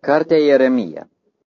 Cartea Ieremia.